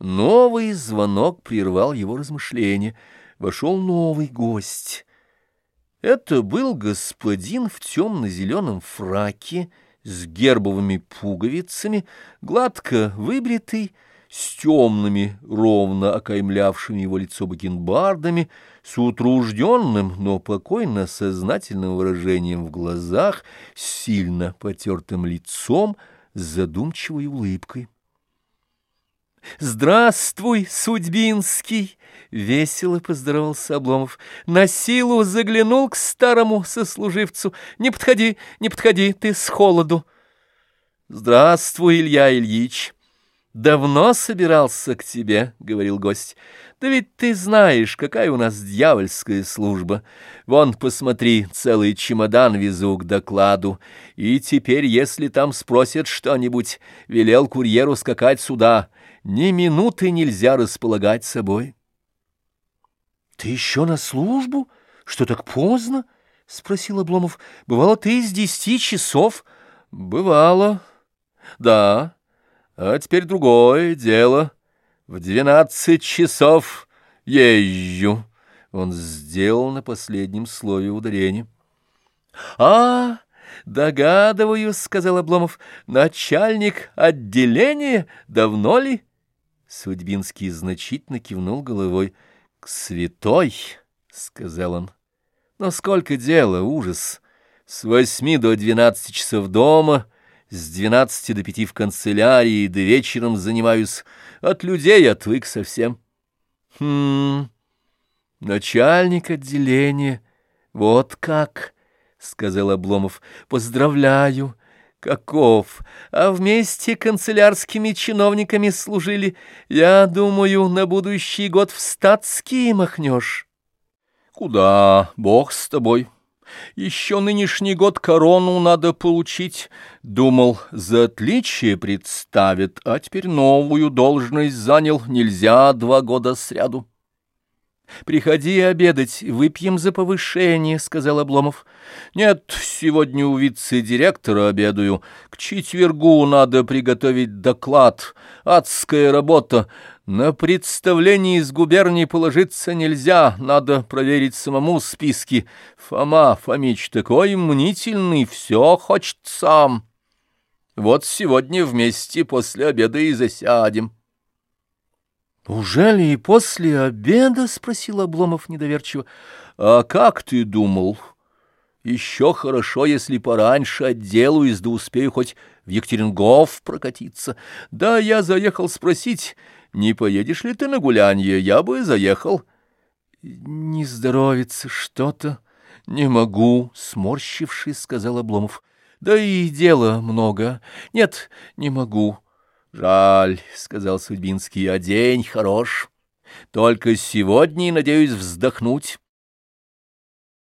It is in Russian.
Новый звонок прервал его размышления. Вошел новый гость. Это был господин в темно-зеленом фраке с гербовыми пуговицами, гладко выбритый, с темными, ровно окаймлявшими его лицо бакенбардами, с утружденным, но покойно сознательным выражением в глазах, с сильно потертым лицом, с задумчивой улыбкой. «Здравствуй, Судьбинский!» — весело поздоровался Обломов. «На силу заглянул к старому сослуживцу. Не подходи, не подходи, ты с холоду». «Здравствуй, Илья Ильич!» «Давно собирался к тебе», — говорил гость. «Да ведь ты знаешь, какая у нас дьявольская служба. Вон, посмотри, целый чемодан везу к докладу. И теперь, если там спросят что-нибудь, велел курьеру скакать сюда. Ни минуты нельзя располагать собой». «Ты еще на службу? Что так поздно?» — спросил Обломов. «Бывало, ты из десяти часов?» «Бывало, да». А теперь другое дело. В двенадцать часов езжу. Он сделал на последнем слове ударение. — А, догадываюсь, — сказал Обломов, — начальник отделения давно ли? Судьбинский значительно кивнул головой. — К святой, — сказал он. — Но сколько дела, ужас! С восьми до двенадцати часов дома — с двенадцати до пяти в канцелярии, да вечером занимаюсь. От людей отвык совсем. Хм, начальник отделения. Вот как, — сказал Обломов. Поздравляю. Каков? А вместе канцелярскими чиновниками служили. Я думаю, на будущий год в статские махнешь. Куда? Бог с тобой. Еще нынешний год корону надо получить. Думал, за отличие представит, а теперь новую должность занял. Нельзя два года сряду. «Приходи обедать, выпьем за повышение», — сказал Обломов. «Нет, сегодня у вице-директора обедаю. К четвергу надо приготовить доклад. Адская работа. На представлении из губернии положиться нельзя, надо проверить самому списки. Фома Фомич такой мнительный, все хочет сам. Вот сегодня вместе после обеда и засядем. — Ужели и после обеда? — спросил Обломов недоверчиво. — А как ты думал? Еще хорошо, если пораньше отделаюсь, да успею хоть в Екатерингов прокатиться. Да я заехал спросить не поедешь ли ты на гулянье? Я бы заехал. Не здоровится что-то. Не могу, сморщившись, сказал Обломов. Да и дела много. Нет, не могу. Жаль, сказал Судьбинский, а день хорош. Только сегодня, надеюсь, вздохнуть.